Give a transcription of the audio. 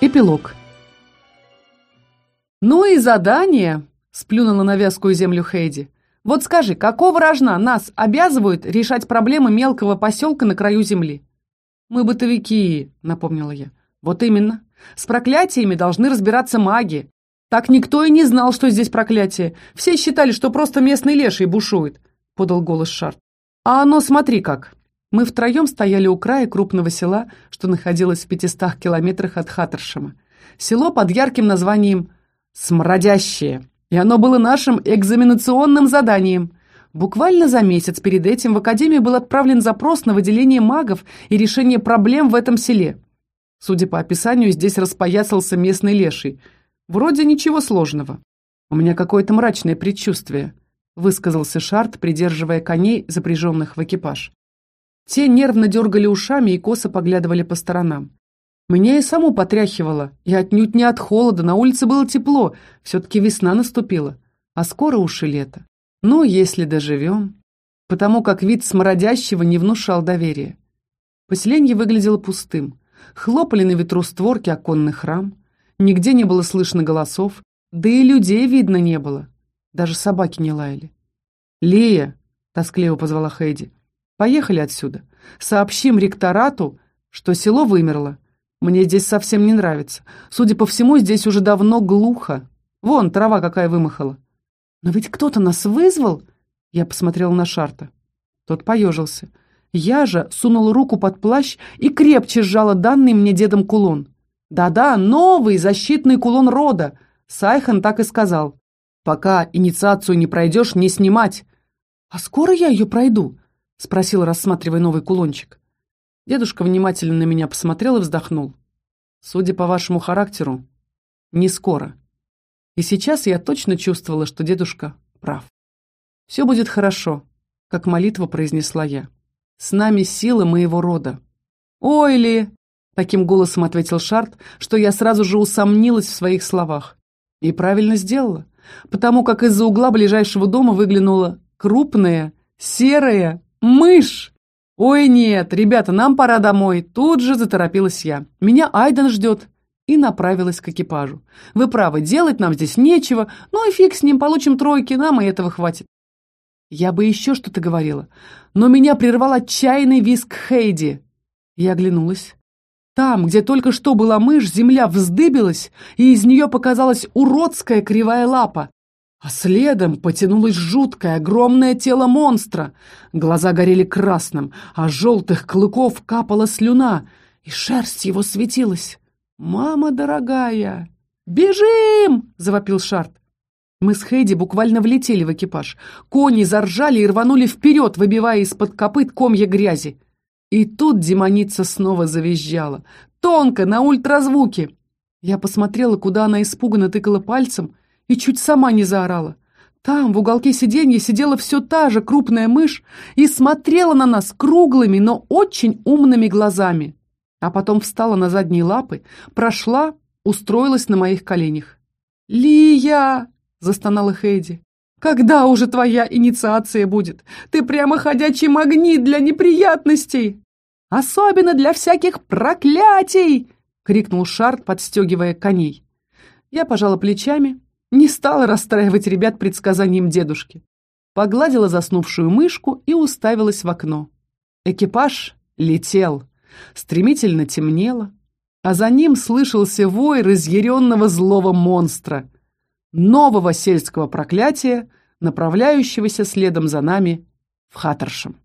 Эпилог. «Ну и задание!» — сплюнула на вязкую землю Хейди. «Вот скажи, какого рожна нас обязывают решать проблемы мелкого поселка на краю земли?» «Мы бытовики», — напомнила я. «Вот именно. С проклятиями должны разбираться маги. Так никто и не знал, что здесь проклятие. Все считали, что просто местный леший бушует», — подал голос Шарт. «А оно смотри как!» Мы втроем стояли у края крупного села, что находилось в пятистах километрах от Хаттершема. Село под ярким названием «Смородящее», и оно было нашим экзаменационным заданием. Буквально за месяц перед этим в Академию был отправлен запрос на выделение магов и решение проблем в этом селе. Судя по описанию, здесь распоясался местный леший. Вроде ничего сложного. «У меня какое-то мрачное предчувствие», — высказался Шарт, придерживая коней, запряженных в экипаж. Те нервно дергали ушами и косо поглядывали по сторонам. Меня и саму потряхивало, и отнюдь не от холода, на улице было тепло, все-таки весна наступила, а скоро уж и лето. Ну, если доживем. Потому как вид смородящего не внушал доверия. Поселенье выглядело пустым. Хлопали на ветру створки оконных рам. Нигде не было слышно голосов, да и людей видно не было. Даже собаки не лаяли. «Лия!» — тоскливо позвала Хейди. Поехали отсюда. Сообщим ректорату, что село вымерло. Мне здесь совсем не нравится. Судя по всему, здесь уже давно глухо. Вон, трава какая вымахала. Но ведь кто-то нас вызвал? Я посмотрел на Шарта. Тот поежился. Я же сунула руку под плащ и крепче сжала данный мне дедом кулон. Да-да, новый защитный кулон рода. Сайхан так и сказал. Пока инициацию не пройдешь, не снимать. А скоро я ее пройду? — спросил, рассматривая новый кулончик. Дедушка внимательно на меня посмотрел и вздохнул. «Судя по вашему характеру, не скоро. И сейчас я точно чувствовала, что дедушка прав. Все будет хорошо, как молитва произнесла я. С нами сила моего рода. Ой ли! Таким голосом ответил Шарт, что я сразу же усомнилась в своих словах. И правильно сделала, потому как из-за угла ближайшего дома выглянула крупная, серая, «Мышь!» «Ой, нет, ребята, нам пора домой!» Тут же заторопилась я. «Меня Айден ждет!» И направилась к экипажу. «Вы правы, делать нам здесь нечего, ну и фиг с ним, получим тройки, нам и этого хватит». Я бы еще что-то говорила, но меня прервал отчаянный визг Хейди. Я оглянулась. Там, где только что была мышь, земля вздыбилась, и из нее показалась уродская кривая лапа. А следом потянулось жуткое, огромное тело монстра. Глаза горели красным, а желтых клыков капала слюна, и шерсть его светилась. «Мама дорогая!» «Бежим!» — завопил Шарт. Мы с Хейди буквально влетели в экипаж. Кони заржали и рванули вперед, выбивая из-под копыт комья грязи. И тут демоница снова завизжала. Тонко, на ультразвуке. Я посмотрела, куда она испуганно тыкала пальцем, и чуть сама не заорала. Там, в уголке сиденья, сидела все та же крупная мышь и смотрела на нас круглыми, но очень умными глазами. А потом встала на задние лапы, прошла, устроилась на моих коленях. «Лия!» — застонала Хейди. «Когда уже твоя инициация будет? Ты прямо ходячий магнит для неприятностей! Особенно для всяких проклятий!» — крикнул Шарт, подстегивая коней. Я пожала плечами, не стала расстраивать ребят предсказанием дедушки. Погладила заснувшую мышку и уставилась в окно. Экипаж летел, стремительно темнело, а за ним слышался вой разъяренного злого монстра, нового сельского проклятия, направляющегося следом за нами в Хаттершем.